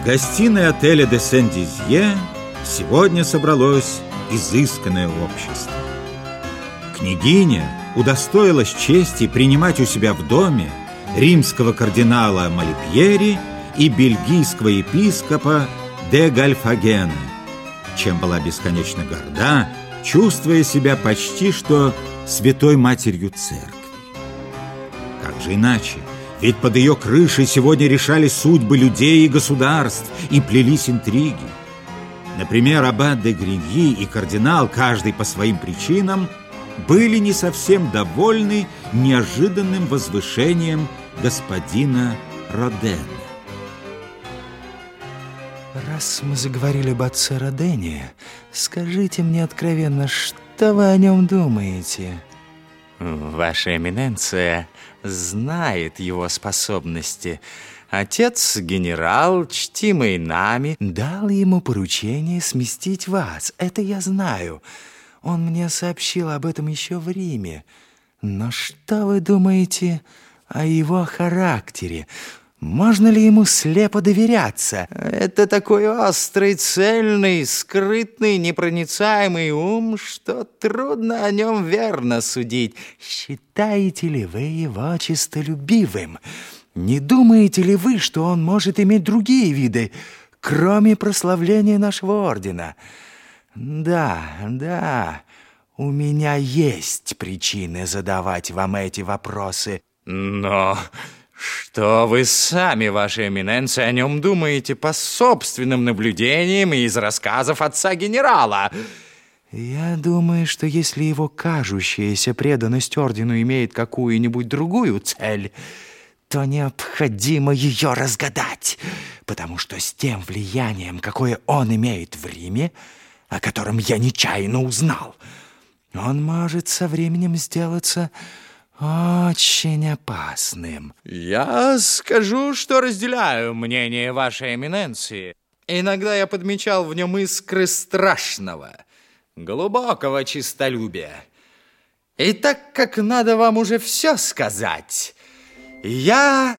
В гостиной отеля де Сен-Дизье сегодня собралось изысканное общество. Княгиня удостоилась чести принимать у себя в доме римского кардинала Малипьери и бельгийского епископа де Гальфагена, чем была бесконечно горда, чувствуя себя почти что святой матерью церкви. Как же иначе? Ведь под ее крышей сегодня решались судьбы людей и государств, и плелись интриги. Например, аббат де Гриньи и кардинал, каждый по своим причинам, были не совсем довольны неожиданным возвышением господина Родена. Раз мы заговорили об отце Родене, скажите мне откровенно, что вы о нем думаете? Ваша эминенция знает его способности. Отец, генерал, чтимый нами, дал ему поручение сместить вас. Это я знаю. Он мне сообщил об этом еще в Риме. Но что вы думаете о его характере? Можно ли ему слепо доверяться? Это такой острый, цельный, скрытный, непроницаемый ум, что трудно о нем верно судить. Считаете ли вы его чистолюбивым? Не думаете ли вы, что он может иметь другие виды, кроме прославления нашего ордена? Да, да, у меня есть причины задавать вам эти вопросы. Но... Что вы сами, ваша эминенция, о нем думаете по собственным наблюдениям и из рассказов отца генерала? Я думаю, что если его кажущаяся преданность ордену имеет какую-нибудь другую цель, то необходимо ее разгадать, потому что с тем влиянием, какое он имеет в Риме, о котором я нечаянно узнал, он может со временем сделаться очень опасным. Я скажу, что разделяю мнение вашей эминенции. Иногда я подмечал в нем искры страшного, глубокого чистолюбия. И так как надо вам уже все сказать, я